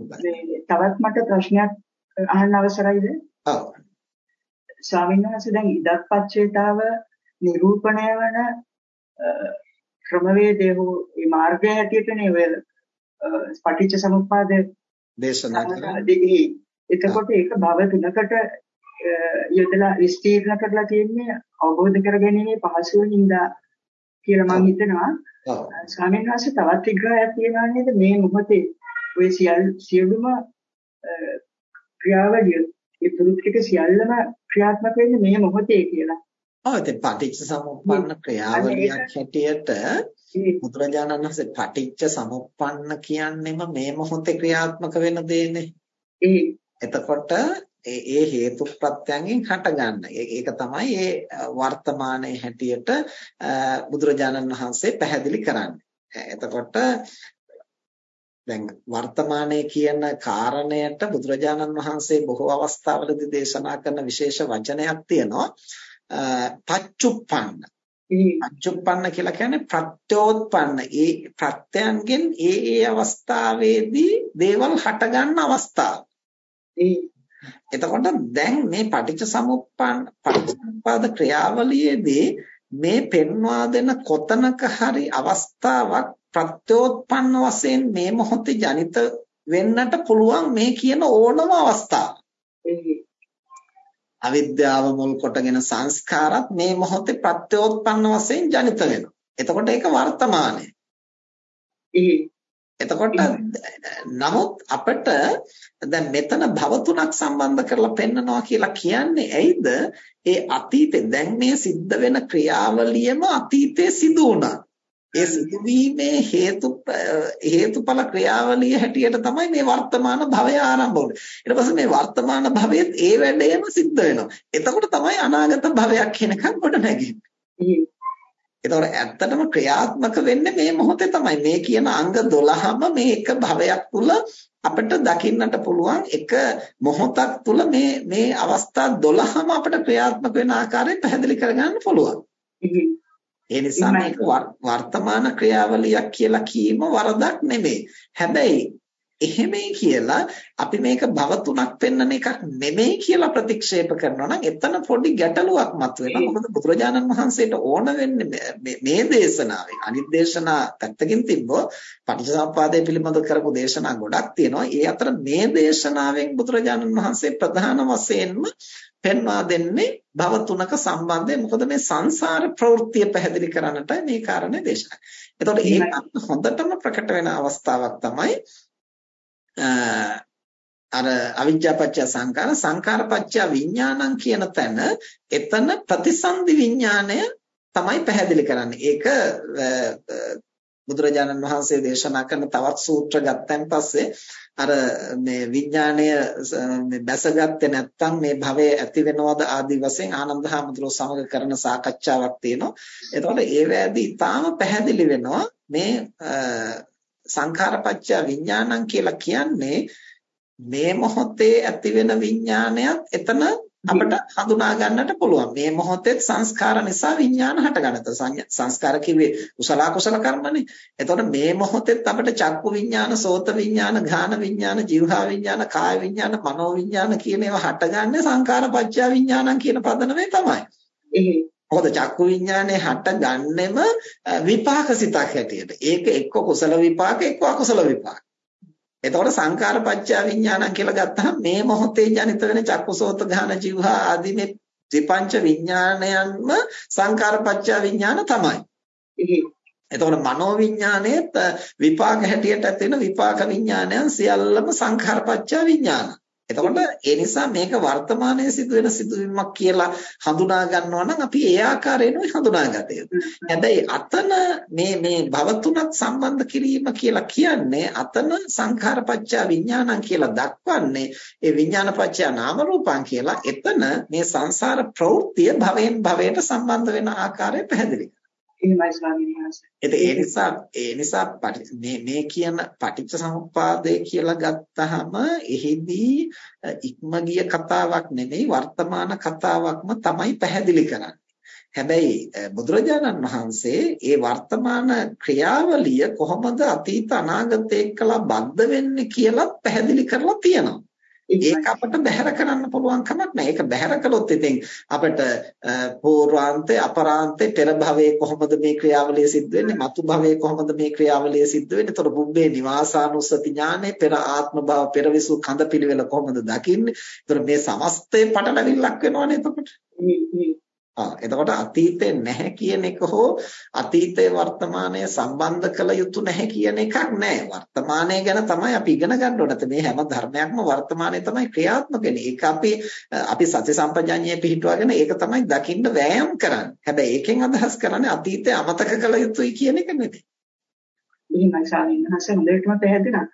තවත් මට ප්‍රශ්නයක් අහන්න අවසරයිද? ඔව්. ස්වාමීන් වහන්සේ දැන් ඉදත්පච්චේතාව නිරූපණය වන ක්‍රමවේදය හෝ මේ මාර්ගය හැටියටනේ ඔය පටිච්ච සමුප්පාද දේශනා කරන්නේ. එතකොට ඒක භව තුනකට යොදලා විස්තීර්ණ කරලා තියෙන්නේ අවබෝධ කරගැනීමේ පහසුවෙන්දා කියලා මම හිතනවා. ස්වාමීන් වහන්සේ තවත් විග්‍රහයක් තියෙනවා නේද මේ මොහොතේ ඔය සියලුම ක්‍රියාවලිය ඒ පුරුත් ටික සියල්ලම ක්‍රියාත්මක වෙන්නේ මේ මොහොතේ කියලා. ඔව් ඉතින් පටිච්ච සමුප්පන්න ක්‍රියාවලියක් හැටියට බුදුරජාණන් වහන්සේ පටිච්ච සමුප්පන්න කියන්නේම මේ මොහොතේ ක්‍රියාත්මක වෙන දෙන්නේ. එතකොට ඒ හේතු ප්‍රත්‍යයෙන් හටගන්න. ඒක තමයි ඒ වර්තමානයේ හැටියට බුදුරජාණන් වහන්සේ පැහැදිලි කරන්නේ. එතකොට දැන් වර්තමානයේ කියන කාරණයට බුදුරජාණන් වහන්සේ බොහෝ අවස්ථාවලදී දේශනා කරන විශේෂ වචනයක් තියෙනවා. පච්චුප්පන්න. පච්චුප්පන්න කියලා කියන්නේ ප්‍රත්‍යෝත්පන්න. ඒ ප්‍රත්‍යයන්ගෙන් ඒ ඒ අවස්ථාවේදී දේවල් හටගන්න අවස්ථාව. එතකොට දැන් මේ පටිච්ච සමුප්පන්න පටිච්චසමුපාද ක්‍රියාවලියේදී මේ පෙන්වා දෙන කොතනක හරි අවස්ථාවක් ප්‍රත්‍යෝත්පන්න වශයෙන් මේ මොහොතේ ජනිත වෙන්නට පුළුවන් මේ කියන ඕනම අවස්ථාවක්. අවිද්‍යාව මුල් කොටගෙන සංස්කාරات මේ මොහොතේ ප්‍රත්‍යෝත්පන්න වශයෙන් ජනිත වෙනවා. එතකොට ඒක වර්තමානය. එතකොට නමුත් අපිට දැන් මෙතන භව තුනක් සම්බන්ධ කරලා පෙන්නනවා කියලා කියන්නේ ඇයිද? ඒ අතීතේ දැන් මේ සිද්ධ වෙන ක්‍රියාවලියම අතීතේ සිදු වුණා. ඒ සිදුවීමේ හේතු හේතුඵල ක්‍රියාවලිය හැටියට තමයි මේ වර්තමාන භවය ආරම්භ වුනේ. ඊට පස්සේ මේ වර්තමාන භවයේත් ඒ වැඩේම සිද්ධ වෙනවා. එතකොට තමයි අනාගත භවයක් කියන එකක් ගොඩ නැගෙන්නේ. එතකොට ඇත්තටම ක්‍රියාත්මක වෙන්නේ මේ මොහොතේ තමයි. මේ කියන අංග 12ම මේ එක භවයක් තුල අපිට දකින්නට පුළුවන් එක මොහොතක් තුල මේ මේ අවස්ථා 12ම අපිට ක්‍රියාත්මක වෙන ආකාරය පැහැදිලි කරගන්න පුළුවන්. ඒ නිසා මේක වර්තමාන ක්‍රියාවලියක් කියලා කීම වරදක් නෙමෙයි. හැබැයි එහෙමයි කියලා අපි මේක භව තුනක් පෙන්වන එකක් නෙමෙයි කියලා ප්‍රතික්ෂේප කරනවා නම් එතන පොඩි ගැටලුවක් මතුවෙනවා. මොකද බුදුරජාණන් වහන්සේට ඕන වෙන්නේ මේ දේශනාවේ අනිත් දේශනා පැත්තකින් තිබ්බොත් පටිච්චසමුප්පාදය පිළිබඳ කරපු දේශනා ගොඩක් තියෙනවා. ඒ අතර මේ දේශනාවෙන් බුදුරජාණන් වහන්සේ ප්‍රධාන වශයෙන්ම පෙන්වා දෙන්නේ භව තුනක සම්බන්ධය. මොකද මේ සංසාර ප්‍රවෘත්තිය පැහැදිලි කරන්නටයි මේ කාරණේ දේශනා. එතකොට ඒක හොඳටම ප්‍රකට වෙන අවස්ථාවක් තමයි අර අවිජ්ජාපච්චය සංකාර සංකාරපච්චය විඥානං කියන තැන එතන ප්‍රතිසන්දි විඥාණය තමයි පැහැදිලි කරන්නේ. ඒක බුදුරජාණන් වහන්සේ දේශනා කරන තවත් සූත්‍ර ගත්තන් පස්සේ අර මේ විඥාණය මේ බැසගත්තේ නැත්නම් මේ භවය ඇති වෙනවද ආදී වශයෙන් ආනන්ද හැමතුරෝ සමග කරන සාකච්ඡාවක් තියෙනවා. එතකොට ඒ වෑදී ඊටාම පැහැදිලි වෙනවා මේ සංඛාරපච්චය විඥානං කියලා කියන්නේ මේ මොහොතේ ඇති වෙන විඥානයත් එතන අපිට හඳුනා ගන්නට පුළුවන්. මේ මොහොතේ සංස්කාර නිසා විඥාන හටගන්නත. සංස්කාර කිව්වේ කුසල කුසල කර්මනේ. එතකොට මේ මොහොතෙත් අපිට චක්කු විඥාන, සෝත විඥාන, ඝාන විඥාන, જીවහා විඥාන, කාය විඥාන, මනෝ විඥාන කියන ඒවා හටගන්නේ සංඛාරපච්චය විඥානං කියන පදනමේ තමයි. මොකද චක්කු විඥානේ හටගන්නෙම විපාක සිතක් හැටියට. ඒක එක්ක කුසල විපාක එක්ක අකුසල විපාක. එතකොට සංකාර පත්‍ය විඥානං කියලා ගත්තහම මේ මොහොතේ ජනිත වෙන චක්කුසෝත ගාන જીවහා ආදී මේ ත්‍රිපංච විඥානයන්ම සංකාර පත්‍ය විඥාන තමයි. එතකොට මනෝ විඥානයේත් විපාක හැටියට ඇති වෙන විපාක විඥානයන් සියල්ලම සංඛාර පත්‍ය විඥාන. එතකොට ඒ නිසා මේක වර්තමානයේ සිදුවෙන සිදුවීමක් කියලා හඳුනා ගන්නවා නම් අපි ඒ ආකාරයෙන්ම හඳුනාගත යුතුයි. හැබැයි අතන මේ මේ භව තුනක් සම්බන්ධ කිරීම කියලා කියන්නේ අතන සංඛාරපච්චය විඥානං කියලා දක්වන්නේ ඒ විඥානපච්චය නාම රූපං කියලා එතන මේ සංසාර ප්‍රවෘත්තිය භවයෙන් භවයට සම්බන්ධ වෙන ආකාරය පැහැදිලි එහෙමයි ස්වාමීන් වහන්සේ. ඒ නිසා ඒ නිසා මේ මේ කියන පටිච්ච සමුප්පාදය කියලා ගත්තහම එහිදී ඉක්ම ගිය කතාවක් නෙමෙයි වර්තමාන කතාවක්ම තමයි පැහැදිලි කරන්නේ. හැබැයි බුදුරජාණන් වහන්සේ ඒ වර්තමාන ක්‍රියාවලිය කොහොමද අතීත අනාගත එක්කලා බද්ධ වෙන්නේ කියලා පැහැදිලි කරලා තියෙනවා. ඒක අපිට බැහැර කරන්න පුළුවන් කමක් නැහැ. ඒක බැහැර කළොත් ඉතින් අපිට පූර්වාන්තේ අපරාන්තේ පෙර භවයේ කොහොමද මේ ක්‍රියාවලිය සිද්ධ වෙන්නේ? මතු භවයේ කොහොමද මේ ක්‍රියාවලිය සිද්ධ වෙන්නේ? ඒතර බුබ්බේ නිවාසානුස්සති ඥානෙ පෙර ආත්ම භව පෙරවිසු කඳ පිළිවෙල කොහොමද දකින්නේ? ඒතර මේ සමස්තේ පටලවිල්ලක් වෙනවනේ එතකොට. ආ එතකොට අතීතේ නැහැ කියන එක හෝ අතීතේ වර්තමානය සම්බන්ධ කළ යුතු නැහැ කියන එකක් නෑ වර්තමානය ගැන තමයි අපි ඉගෙන ගන්න ඕනේ. මේ හැම ධර්මයක්ම වර්තමානයේ තමයි ක්‍රියාත්මක වෙන්නේ. ඒක අපි අපි සති සම්පජඤ්ඤයේ පිහිටුවාගෙන ඒක තමයි දකින්න වෑයම් කරන්නේ. හැබැයි ඒකෙන් අදහස් කරන්නේ අතීතය අමතක කළ යුතුයි කියන එක නෙවෙයි. එහෙමයි ස්වාමීන් වහන්සේ හොඳටම පැහැදිලා.